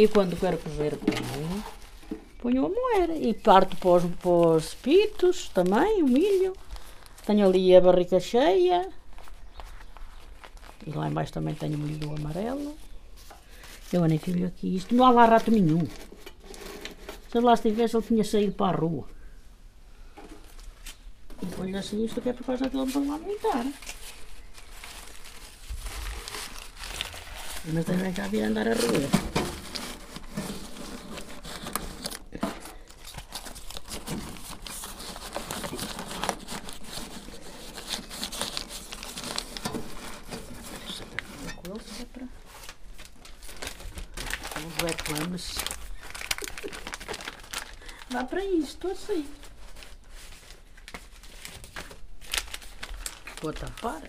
E quando quero comer. bem, ponho a moer. E parto para os, para os pitos também, o milho. Tenho ali a barrica cheia. E lá embaixo também tenho o milho amarelo. Eu nem filho aqui. Isto não há lá rato nenhum. Se lá estivesse, ele tinha saído para a rua. E põe assim isto que é por causa dele não lá montar. Mas também já havia andar a roer. Os reclames. Dá para isto assim. Vou tapar.